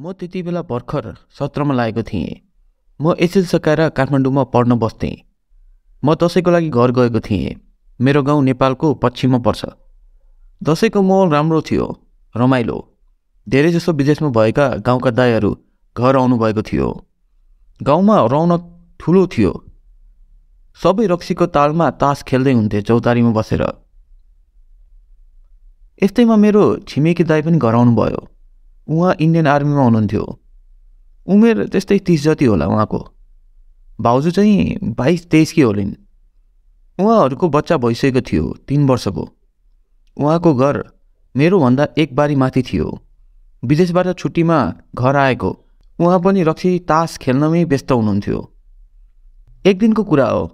म त्यति बेला भर्खर सत्रमा लागेको थिएँ। म एसएल सकाएर काठमाडौँमा पढ्न बस्थेँ। म दसैँको लागि घर गएको थिएँ। मेरो गाउँ नेपालको पश्चिममा पर्छ। दसैँको माहौल राम्रो थियो रमाइलो। धेरैजसो विदेशमा भएका गाउँका दाईहरू घर आउनुभएको थियो। गाउँमा रौनक ठुलो थियो। सबै रक्सीको तालमा तास खेल्दै हुन्थे चौतारीमा बसेर। यस्तैमा मेरो छिमेकी दाई पनि घर आउनुभयो। उहाँ इन्डियन आर्मीमा हुनुहुन्थ्यो। उमेर त्यस्तै तिस जति होला उहाँको। भाउजू चाहिँ बाइस तेइसकी होलिन्। उहाँहरूको बच्चा भइसकेको थियो तिन वर्षको। उहाँको घर मेरोभन्दा एक बारी माथि थियो। विदेशबाट छुट्टीमा घर आएको। उहाँ पनि रक्सी तास खेल्नमै व्यस्त हुनुहुन्थ्यो। एक दिनको कुरा हो।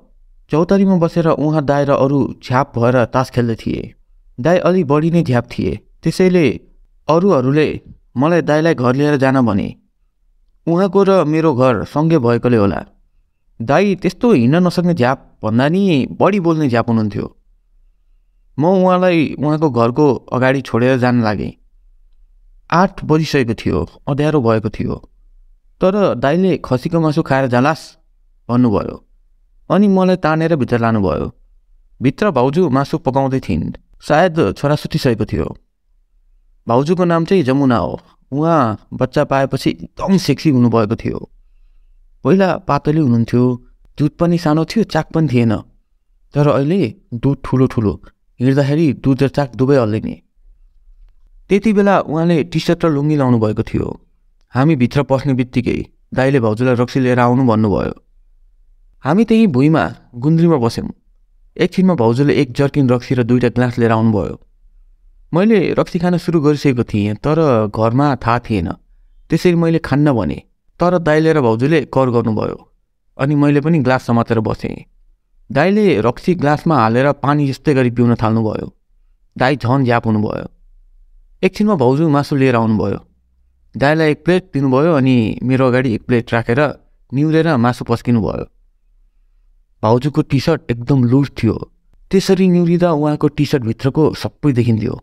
चौतारीमा बसेर उहाँ दाइ र अरू झ्याप भएर तास खेल्दै थिए। दाई अलि बढी नै झ्याप थिए। त्यसैले अरूहरूले मलाई दाईलाई घर लिएर जान भने। उहाँको र मेरो घर सँगै भएकोले होला। दाई त्यस्तो हिँड्न नसक्ने झ्याप भन्दा नि बढी बोल्ने झ्याप हुनुहुन्थ्यो। म उहाँलाई उहाँको घरको अगाडि छोडेर जान लागेँ। आठ बजिसकेको थियो अँध्यारो भएको थियो। तर दाईले खसीको मासु खाएर जालास् भन्नुभयो अनि मलाई तानेर भित्र लानुभयो। भित्र भाउजू मासु पकाउँदै थिइन्। सायद छोरा सुतिसकेको थियो। भाउजूको नाम चाहिँ जमुना हो उहाँ बच्चा पाएपछि एकदम सेक्सी हुनुभएको थियो पहिला पातली हुनुहुन्थ्यो दुध पनि सानो थियो चाक पनि थिएन तर अहिले दुध ठुलो ठुलो हिँड्दाखेरि दुध र चाक दुवै हल्लिने त्यति बेला उहाँले टी सर्ट र लुङ्गी लाउनु भएको थियो हामी भित्र पस्ने बित्तिकै दाइले भाउजूलाई रक्सी लिएर आउनु भन्नुभयो हामी त्यहीँ भुइँमा गुन्द्रीमा बस्यौँ एकछिनमा भाउजूले एक जर्किन रक्सी र दुईवटा ग्लास लिएर आउनुभयो मैले रक्सी खान सुरु गरिसकेको थिएँ तर घरमा थाहा थिएन। त्यसरी मैले खान्न भने तर दाइले र भाउजूले कर गर्नुभयो अनि मैले पनि ग्लास समातेर बसेँ। दाइले रक्सी ग्लासमा हालेर पानी जस्तै गरी पिउन थाल्नुभयो। दाई झन झ्याप हुनुभयो। एकछिनमा भाउजू मासु लिएर आउनुभयो। दाइलाई एक प्लेट दिनुभयो अनि मेरो अगाडि एक प्लेट राखेर निहुरेर मासु पस्किनु भयो भाउजूको टी सर्ट एकदम लुज थियो। त्यसरी निहुरिँदा उहाँको टी सर्टभित्रको सबै देखिन्थ्यो।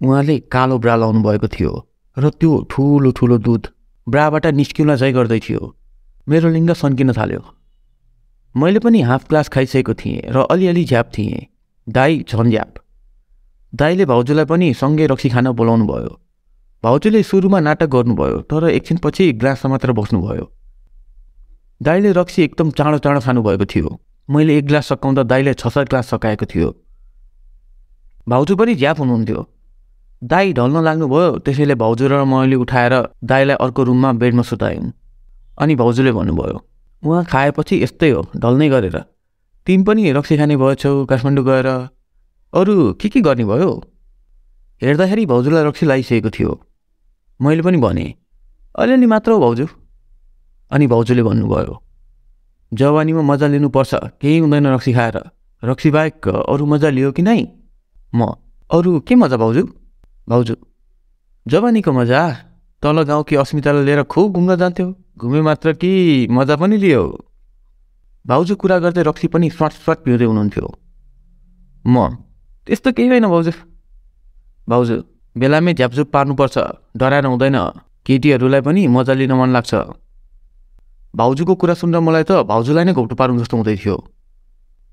उहाँले कालो ब्रा लाउनु भएको थियो र त्यो ठुलो ठुलो दुध ब्राबाट निस्किन चाहिँ गर्दै थियो। मेरो लिङ्ग सन्किन थाल्यो। मैले पनि हाफ ग्लास खाइसकेको थिएँ र अलिअलि झ्याप थिएँ। दाई झन् झ्याप दाईले भाउजूलाई पनि सँगै रक्सी खान बोलाउनु भयो भाउजूले सुरुमा नाटक गर्नुभयो तर एकछिनपछि ग्लास समातेर बस्नुभयो। दाईले रक्सी एकदम चाँडो चाँडो खानुभएको थियो। मैले एक ग्लास सकाउँदा दाईले छ सात ग्लास सकाएको थियो। भाउजू पनि झ्याप हुनुहुन्थ्यो। दाई ढल्न लाग्नुभयो त्यसैले भाउजू र मैले उठाएर दाईलाई अर्को रुममा बेडमा सुतायौँ। अनि भाउजूले भन्नुभयो उहाँ खाएपछि यस्तै हो ढल्नै गरेर। तिमी पनि रक्सी खाने भएछौ काठमाडौँ गएर। अरू के के गर्ने भयो? हेर्दाखेरि भाउजूलाई रक्सी लगाइसकेको थियो। मैले पनि भने अलिअलि मात्र हो भाउजू। अनि भाउजूले भन्नुभयो जवानीमा मजा लिनुपर्छ केही हुँदैन रक्सी खाएर। रक्सी बाहेक अरू मजा लियो कि नै? म अरू के मजा भाउजू? भाउजू जवानीको मजा तल गाउँकी अस्मितालाई लिएर खुब घुम्न जान्थ्यो। घुमे मात्र कि मजा पनि लियो। भाउजू कुरा गर्दै रक्सी पनि स्वाट स्वाट पिउँदै हुनुहुन्थ्यो। म त्यस्तो केही होइन भाउजू। भाउजू बेलामै झ्यापझुप पार्नुपर्छ डराएर हुँदैन। केटीहरूलाई पनि मजा लिन मन लाग्छ। भाउजूको कुरा सुनेर मलाई त भाउजूलाई नै घोप्टो पार्नु जस्तो हुँदै थियो।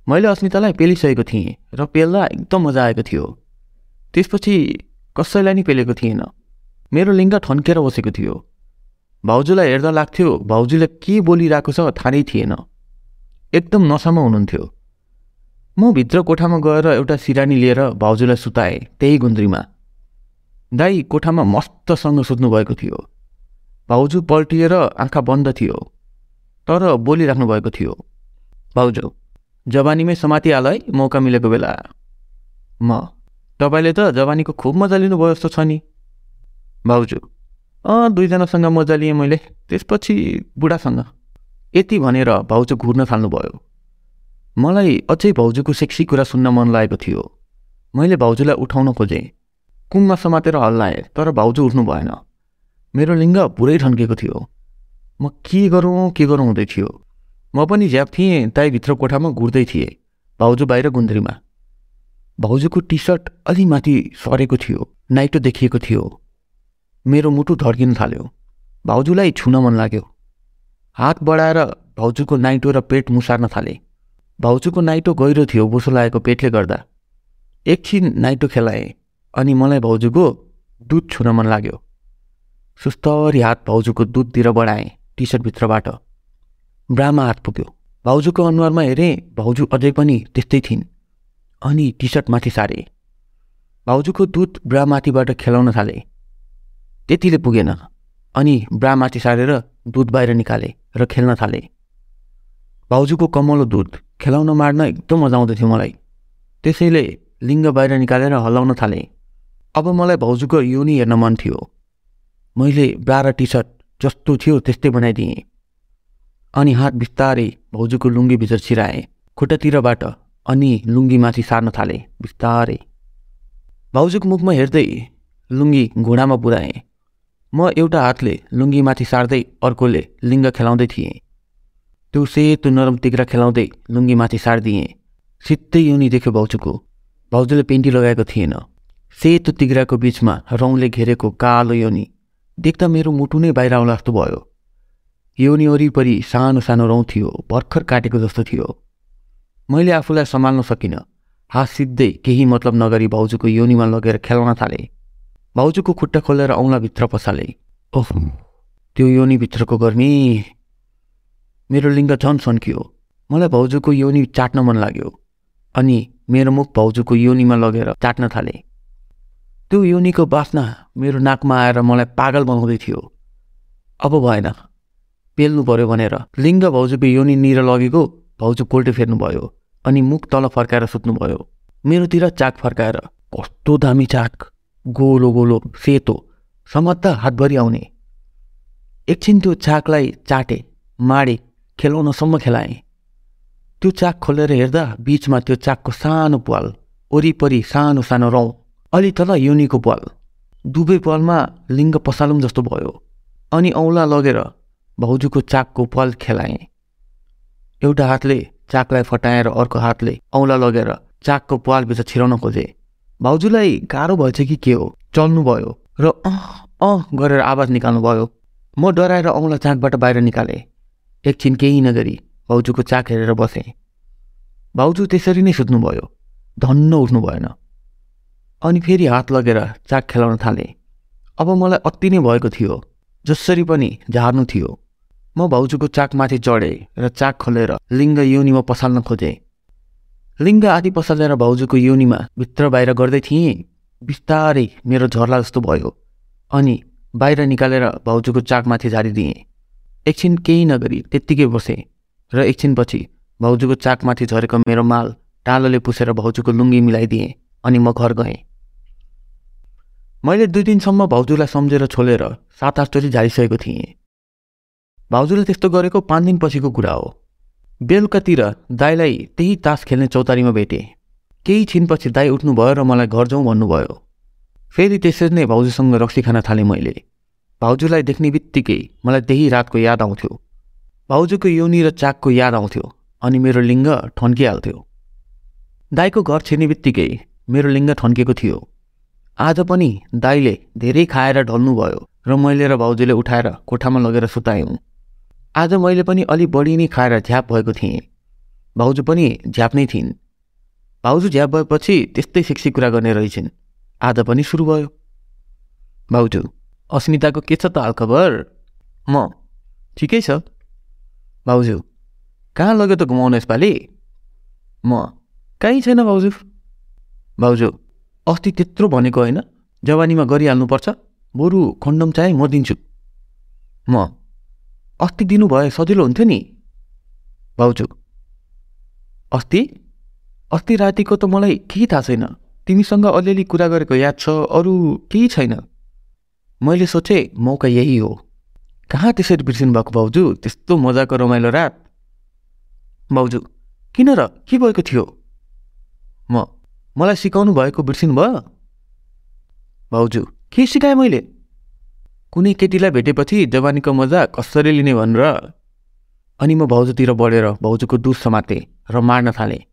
मैले अस्मितालाई पेलिसकेको थिएँ र पेल्दा एकदम मजा आएको थियो। त्यसपछि कसैलाई नि पेलेको थिएन। मेरो लिङ्ग ठन्केर बसेको थियो। भाउजूलाई हेर्दा लाग्थ्यो भाउजूले के बोलिरहेको छ थाहा थिएन। एकदम नसामा हुनुहुन्थ्यो। म भित्र कोठामा गएर एउटा सिरानी लिएर भाउजूलाई सुताएँ त्यही गुन्द्रीमा। दाई कोठामा मस्तसँग सुत्नु भएको थियो। भाउजू पल्टिएर आँखा बन्द थियो तर बोलिराख्नु भएको थियो। भाउजू जवानीमै समातिहाल है मौका मिलेको बेला। म तपाईँले त जवानीको खुब मजा लिनुभयो जस्तो छ नि। भाउजू अँ दुईजनासँग मजा लिएँ मैले त्यसपछि बुढासँग। यति भनेर भाउजू घुर्न थाल्नुभयो। मलाई अझै भाउजूको सेक्सी कुरा सुन्न मन लागेको थियो। मैले भाउजूलाई उठाउन खोजेँ। कुममा समातेर हल्लाएँ तर भाउजू उठ्नु भएन। मेरो लिङ्ग पुरै ठन्केको थियो। म के गरौँ के गरौँ हुँदै थियो। म पनि झ्याप थिएँ ताईभित्र कोठामा घुर्दै थिएँ। भाउजू बाहिर गुन्द्रीमा भाउजूको टी सर्ट अलि माथि सरेको थियो नाइटो देखिएको थियो। मेरो मुटु धड्किन थाल्यो। भाउजूलाई छुन मन लाग्यो। हात बढाएर भाउजूको नाइटो र पेट मुसार्न थाले। भाउजूको नाइटो गहिरो थियो बोसो लागेको पेटले गर्दा। एकछिन नाइटो खेलाएँ अनि मलाई भाउजूको दुध छुन मन लाग्यो। सुस्तरी हात भाउजूको दुधतिर बढाएँ टी सर्टभित्रबाट ब्रामा हात पुग्यो। भाउजूको अनुहारमा हेरेँ भाउजू अझै पनि त्यस्तै थिइन्। अनि टी सर्ट माथि सारे। भाउजूको दुध ब्रामाथिबाट खेलाउन थाले। त्यतिले पुगेन अनि ब्रामाथि सारेर दुध बाहिर निकाले र खेल्न थाले। भाउजूको कमलो दुध खेलाउन मार्न एकदम मजा आउँदथ्यो मलाई। त्यसैले लिङ्ग बाहिर निकालेर हल्लाउन थालेँ। अब मलाई भाउजूको योनी हेर्न मन थियो। मैले ब्रा र टी सर्ट जस्तो थियो त्यस्तै बनाइदिएँ। अनि हात बिस्तारै भाउजूको लुङ्गीभित्र छिराएँ। खुट्टातिरबाट अनि लुङ्गीमाथि सार्न थालेँ बिस्तारै। भाउजूको मुखमा हेर्दै लुङ्गी घुँडामा पुऱ्याएँ। म एउटा हातले लुङ्गीमाथि सार्दै अर्कोले लिङ्ग खेलाउँदै थिएँ। त्यो सेतो नरम तिग्रा खेलाउँदै लुङ्गीमाथि सारिदिएँ। सित्तै योनी देख्यो भाउजूको। भाउजूले पेन्टी लगाएको थिएन। सेतो तिग्राको बिचमा रौँले घेरेको कालो योनी। देख्दा मेरो मुटु नै बाहिर आउला जस्तो भयो। योनी वरिपरि सानो सानो रौँ थियो भर्खर काटेको जस्तो थियो। मैले आफूलाई सम्हाल्न सकिनँ। हात सिद्धै केही मतलब नगरी भाउजूको योनीमा लगेर खेलाउन थाले। भाउजूको खुट्टा खोलेर औँलाभित्र पसाले। ओह त्यो योनीभित्रको गर्मी। मेरो लिङ्ग झन् सन्कियो। मलाई भाउजूको योनी चाट्न मन लाग्यो। अनि मेरो मुख भाउजूको योनीमा लगेर चाट्न थाले। त्यो योनीको बास्ना मेरो नाकमा आएर मलाई पागल बनाउँदै थियो। अब भएन। पेल्नु पर्यो भनेर लिङ्ग भाउजूको योनीनिर लगेको भाउजू कोल्टे फेर्नुभयो अनि मुख तल फर्काएर सुत्नुभयो। मेरोतिर चाक फर्काएर कस्तो दामी चाक! गोलो गोलो सेतो समात्दा हातभरि आउने। एकछिन त्यो चाकलाई चाटे माडे खेलाउनसम्म खेलाएँ। त्यो चाक खोलेर हेर्दा बिचमा त्यो चाकको सानो पाल वरिपरि सानो सानो रौँ अलि तल योनीको पाल दुवै पालमा लिङ्ग पसालुङ जस्तो भयो। अनि औँला लगेर भाउजूको चाकको पाल खेलाएँ। एउटा हातले चाकलाई फटाएर अर्को हातले औँला लगेर चाकको पालभित्र छिराउन खोजे। भाउजूलाई गाह्रो भएछ कि के हो? चल्नुभयो र अँ अँ गरेर आवाज निकाल्नुभयो म डराएर औँला चाकबाट बाहिर निकालेँ। एकछिन केही नगरी भाउजूको चाक हेरेर बसेँ। भाउजू त्यसरी नै सुत्नुभयो। धन्न उठ्नु भएन। अनि फेरि हात लगेर चाक खेलाउन थालेँ। अब मलाई अति नै भएको थियो जसरी पनि झार्नु थियो। म भाउजूको चाकमाथि चढेँ र चाक खोलेर लिङ्ग योनीमा पसाल्न खोजेँ। लिङ्ग आदि पसालेर भाउजूको योनीमा भित्र बाहिर गर्दै थिएँ। बिस्तारै मेरो झर्ला जस्तो भयो अनि बाहिर निकालेर भाउजूको चाकमाथि झारिदिएँ। एकछिन केही नगरी त्यत्तिकै बसेँ र एकछिनपछि भाउजूको चाकमाथि झरेको मेरो माल टालोले पुसेर भाउजूको लुङ्गी मिलाइदिएँ अनि म घर गएँ। मैले दुई दिनसम्म भाउजूलाई सम्झेर छोलेर सात आठचोटि झारिसकेको थिएँ। भाउजूले त्यस्तो गरेको पाँच दिनपछिको कुरा हो। बेलुकातिर दाईलाई त्यही तास खेल्ने चौतारीमा भेटेँ। केही छिनपछि दाई उठ्नुभयो र मलाई घर जाउँ भन्नुभयो। फेरि त्यसरी नै भाउजूसँग रक्सी खान थालेँ मैले। भाउजूलाई देख्ने बित्तिकै मलाई त्यही रातको याद आउँथ्यो। भाउजूको योनी र चाकको याद आउँथ्यो अनि मेरो लिङ्ग ठन्किहाल्थ्यो। दाईको घर छिर्ने बित्तिकै मेरो लिङ्ग ठन्किएको थियो। आज पनि दाईले धेरै खाएर ढल्नुभयो र मैले र भाउजूले उठाएर कोठामा लगेर सुतायौँ। आज मैले पनि अलि बढी नै खाएर झ्याप भएको थिएँ। भाउजू पनि झ्याप नै थिइन्। भाउजू झ्याप भएपछि त्यस्तै सिक्सी कुरा गर्ने रहेछन्। आज पनि सुरु भयो। भाउजू अस्मिताको के छ त हालखबर? म ठिकै छ। भाउजू कहाँ लग्यो त घुमाउनु यसपालि? म कहीँ छैन भाउजू। भाउजू अस्ति त्यत्रो भनेको होइन जवानीमा गरिहाल्नुपर्छ। बरु खण्डम चाहे म दिन्छु। म अस्ति दिनुभए सजिलो हुन्थ्यो नि। भाउजू अस्ति? अस्ति रातिको त मलाई केही थाहा छैन। तिमीसँग अलिअलि कुरा गरेको याद छ अरू केही छैन। मैले सोचेँ मौका यही हो। कहाँ त्यसरी बिर्सिनु भएको भाउजू? त्यस्तो मजाको रमाइलो रात। भाउजू किन र? के भएको थियो? म मलाई सिकाउनु भएको बिर्सिनु भयो भाउजू के सिकाएँ मैले? कुनै केटीलाई भेटेपछि जवानीको मजा कसरी लिने भनेर। अनि म भाउजूतिर बढेर भाउजूको दुध समातेँ र मार्न थालेँ।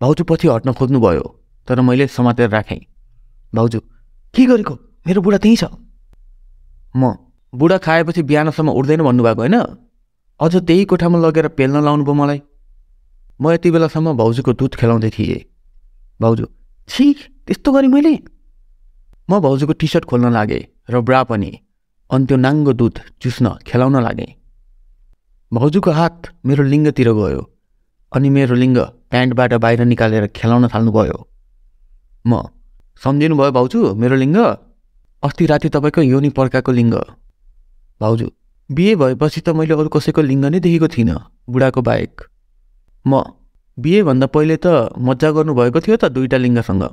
भाउजू पछि हट्न खोज्नुभयो तर मैले समातेर राखेँ। भाउजू के गरेको? मेरो बुढा त्यहीँ छ। म बुढा खाएपछि बिहानसम्म उठ्दैन भन्नुभएको होइन? अझ त्यही कोठामा लगेर पेल्न लाउनु भयो मलाई? म यति बेलासम्म भाउजूको दुध खेलाउँदै थिएँ। भाउजू छि त्यस्तो गरेँ मैले? म भाउजूको टी सर्ट खोल्न लागेँ र ब्रा पनि। अनि त्यो नाङ्गो दुध चुस्न खेलाउन लागेँ। भाउजूको हात मेरो लिङ्गतिर गयो अनि मेरो लिङ्ग प्यान्टबाट बाहिर निकालेर खेलाउन थाल्नुभयो। म सम्झिनुभयो भाउजू मेरो लिङ्ग? अस्ति राति तपाईँको योनि पर्काको लिङ्ग। भाउजू बिहे भएपछि त मैले अरू कसैको लिङ्ग नै देखेको थिइनँ बुढाको बाहेक। म बिहेभन्दा पहिले त मजा गर्नुभएको थियो त दुईवटा लिङ्गसँग।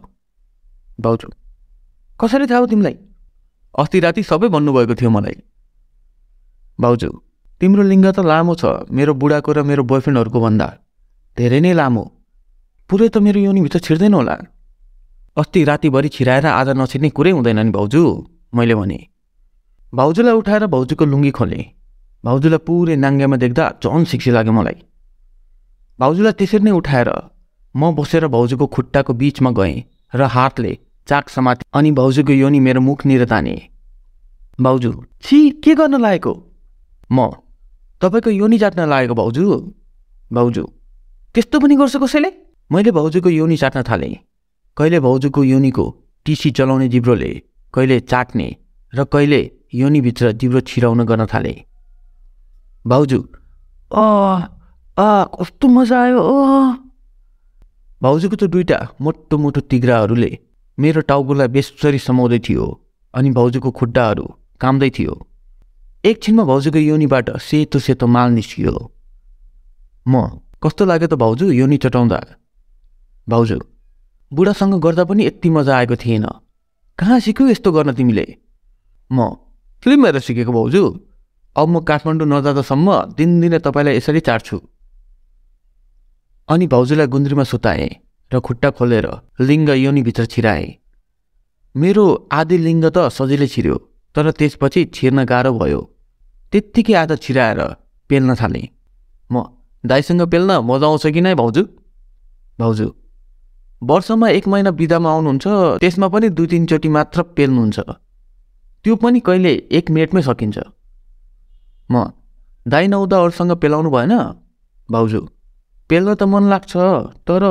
भाउजू कसरी थाहा हो तिमीलाई? अस्ति राति सबै भन्नुभएको थियो मलाई। भाउजू तिम्रो लिङ्ग त लामो छ मेरो बुढाको र मेरो बोयफ्रेन्डहरूको भन्दा। धेरै नै लामो। पुरै त मेरो योनिभित्र छिर्दैन होला। अस्ति रातिभरि छिराएर आज नछिर्ने कुरै हुँदैन नि भाउजू मैले भने। भाउजूलाई उठाएर भाउजूको लुङ्गी खोलेँ। भाउजूलाई पुरै नाङ्ग्यामा देख्दा झन् सिक्सी लाग्यो मलाई। भाउजूलाई त्यसरी नै उठाएर म बसेर भाउजूको खुट्टाको बिचमा गएँ र हातले चाक समाते अनि भाउजूको योनी मेरो मुखनिर ताने भाउजू छि के गर्न लागेको? म तपाईँको योनी जाट्न लागेको भाउजू। भाउजू त्यस्तो पनि गर्छ कसैले? मैले भाउजूको योनी चाट्न थालेँ। कहिले भाउजूको योनीको टिसी चलाउने जिब्रोले कहिले चाट्ने र कहिले योनीभित्र जिब्रो छिराउन गर्न थाले। भाउजू। अ आ कस्तो मजा आयो भाउजूको त दुइटा मोटो मोटो तिग्राहरूले मेरो टाउकोलाई बेसरी समाउँदै थियो अनि भाउजूको खुट्टाहरू कामदै थियो। एकछिनमा भाउजूको योनीबाट सेतो सेतो माल निस्कियो। म कस्तो लाग्यो त भाउजू योनी चटाउँदा? भाउजू बुढासँग गर्दा पनि यति मजा आएको थिएन। कहाँ सिक्यौ यस्तो गर्न तिमीले? म फिल्म हेरेर सिकेको भाउजू। अब म काठमाडौँ नजाँदासम्म दिनदिनै तपाईँलाई यसरी चाट्छु अनि भाउजूलाई गुन्द्रीमा सुताएँ। र खुट्टा खोलेर लिङ्ग योनीभित्र छिराएँ। मेरो आदि लिङ्ग त सजिलै छिर्यो तर त्यसपछि छिर्न गाह्रो भयो। त्यत्तिकै आधा छिराएर पेल्न थालेँ। म दाइसँग पेल्न मजा आउँछ कि नै भाउजू? भाउजू वर्षमा एक महिना बिदामा आउनुहुन्छ त्यसमा पनि दुई तिनचोटि मात्र पेल्नुहुन्छ। त्यो पनि कहिले एक मिनटमै सकिन्छ। म दाइ नहुँदा अरूसँग पेलाउनु भएन? भाउजू पेल्न त मन लाग्छ तर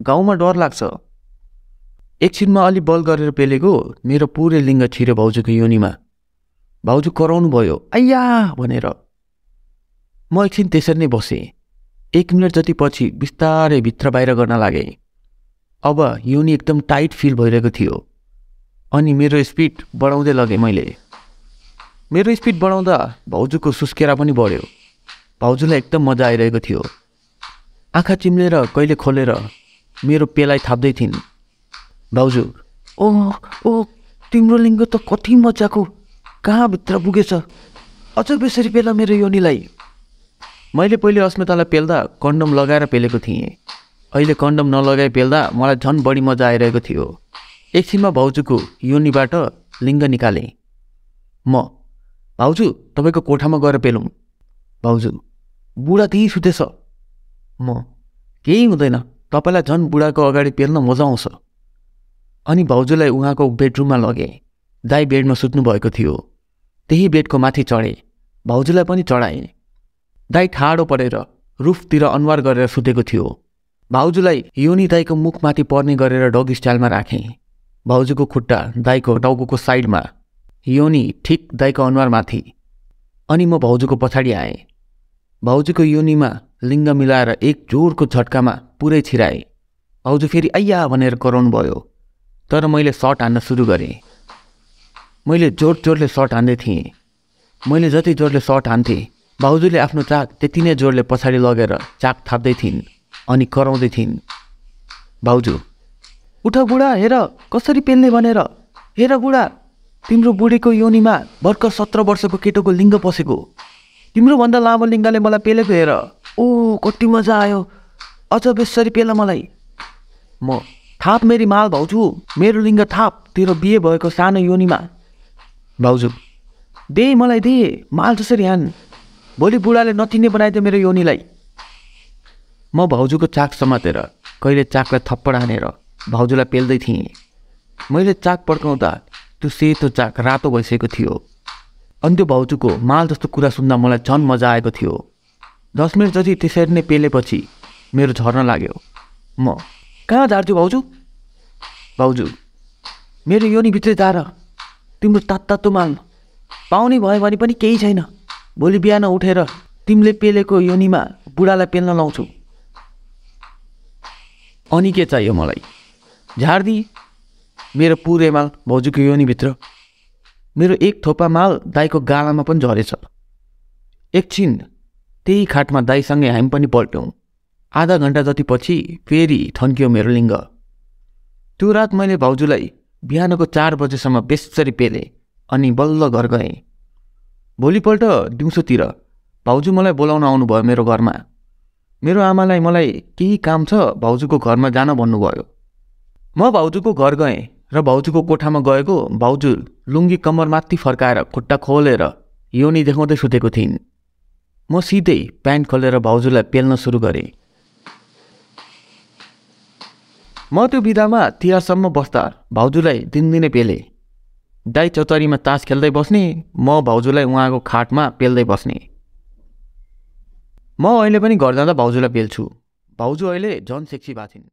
गाउँमा डर लाग्छ। एकछिनमा अलि बल गरेर पेलेको मेरो पुरै लिङ्ग छिर्यो भाउजूको योनिमा। भाउजू कराउनु भयो आइया भनेर। म एकछिन त्यसरी नै बसेँ। एक मिनट जति पछि बिस्तारै भित्र बाहिर गर्न लागेँ। अब योनि एकदम टाइट फिल भइरहेको थियो। अनि मेरो स्पिड बढाउँदै लगेँ मैले। मेरो स्पिड बढाउँदा भाउजूको सुस्केरा पनि बढ्यो। भाउजूलाई एकदम मजा आइरहेको थियो। आँखा चिम्लेर कहिले खोलेर मेरो पेलाई थाप्दै थिइन्। भाउजू ओ ओ तिम्रो लिङ्ग त कति मजाको। कहाँभित्र पुगेछ? अझ बेसरी पेला मेरो योनीलाई। मैले पहिले अस्मितालाई पेल्दा कन्डम लगाएर पेलेको थिएँ। अहिले कन्डम नलगाइ पेल्दा मलाई झन् बढी मजा आइरहेको थियो। एकछिनमा भाउजूको योनीबाट लिङ्ग निकालेँ। म भाउजू तपाईँको कोठामा गएर पेलौँ। भाउजू बुढा त्यहीँ सुतेछ। म केही हुँदैन। तपाईँलाई झन् बुढाको अगाडि पेल्न मजा आउँछ। अनि भाउजूलाई उहाँको बेडरुममा लगेँ। दाई बेडमा सुत्नु भएको थियो। त्यही बेडको माथि चढेँ। भाउजूलाई पनि चढाएँ। दाई ठाडो परेर रुफतिर अनुहार गरेर सुतेको थियो। भाउजूलाई योनी दाईको मुखमाथि पर्ने गरेर डग स्टाइलमा राखेँ। भाउजूको खुट्टा दाईको टाउको साइडमा योनी ठिक दाईको अनुहारमाथि। अनि म भाउजूको पछाडि आएँ। भाउजूको योनीमा लिङ्ग मिलाएर एक जोरको झट्कामा पुरै छिराएँ। भाउजू फेरि आइया भनेर कराउनु भयो। तर मैले सर्ट हान्न सुरु गरेँ। मैले जोड जोडले सर्ट हान्दै थिएँ। मैले जति जोडले सर्ट हान्थेँ भाउजूले आफ्नो चाक त्यति नै जोडले पछाडि लगेर चाक थाप्दै थिइन् अनि कराउँदै थिइन्। भाउजू उठ बुढा हेर कसरी पेल्ने भनेर? हेर बुढा तिम्रो बुढीको योनिमा भर्खर सत्र वर्षको केटोको लिङ्ग पसेको। तिम्रोभन्दा लामो लिङ्गले मलाई पेलेको हेर। ओ कति मजा आयो अझ बेसरी पेल मलाई। म थाप मेरी माल भाउजू मेरो लिङ्ग थाप तेरो बिहे भएको सानो योनिमा। भाउजू। दे मलाई दे माल जसरी हान। भोलि बुढाले नचिन्ने बनाइदियो मेरो योनीलाई। म भाउजूको चाक समातेर कहिले चाकलाई थप्पड हानेर भाउजूलाई पेल्दै थिएँ। मैले चाक पड्काउँदा त्यो सेतो चाक रातो भइसकेको थियो। अनि त्यो भाउजूको माल जस्तो कुरा सुन्दा मलाई झन् मजा आएको थियो। दस मिनट जति त्यसरी नै पेलेपछि मेरो झर्न लाग्यो। म कहाँ झार्थ्यो भाउजू? भाउजू मेरो योनिभित्रै झार तिम्रो तात्तातो माल। पाउने भयो भने पनि केही छैन। भोलि बिहान उठेर तिमीले पेलेको योनिमा बुढालाई पेल्न लाउँछु। अनि के चाहियो मलाई? झार्दी मेरो पुरै माल भाउजूको योनिभित्र। मेरो एक थोपा माल दाईको गालामा पनि झरेछ। एकछिन त्यही खाटमा दाईसँगै हामी पनि पल्ट्यौँ। आधा घन्टा जति पछि फेरि थन्कियो मेरो लिङ्ग। त्यो रात मैले भाउजूलाई बिहानको चार बजेसम्म बेसरी पेलेँ अनि बल्ल घर गएँ। भोलिपल्ट दिउँसोतिर भाउजू मलाई बोलाउन आउनुभयो मेरो घरमा। मेरो आमालाई मलाई केही काम छ भाउजूको घरमा जान भन्नुभयो। म भाउजूको घर गएँ र भाउजूको कोठामा गएको भाउजू लुङ्गी कम्मरमाथि फर्काएर खुट्टा खोलेर योनी देखाउँदै सुतेको थिइन्। म सिधै प्यान्ट खोलेर भाउजूलाई पेल्न सुरु गरेँ। म त्यो बिदामा तिहारसम्म बस्दा भाउजूलाई दिनदिनै पेले। दाई चौतारीमा तास खेल्दै बस्ने म भाउजूलाई उहाँको खाटमा पेल्दै बस्ने। म अहिले पनि घर जाँदा भाउजूलाई पेल्छु। भाउजू अहिले झन् सेक्सी भएको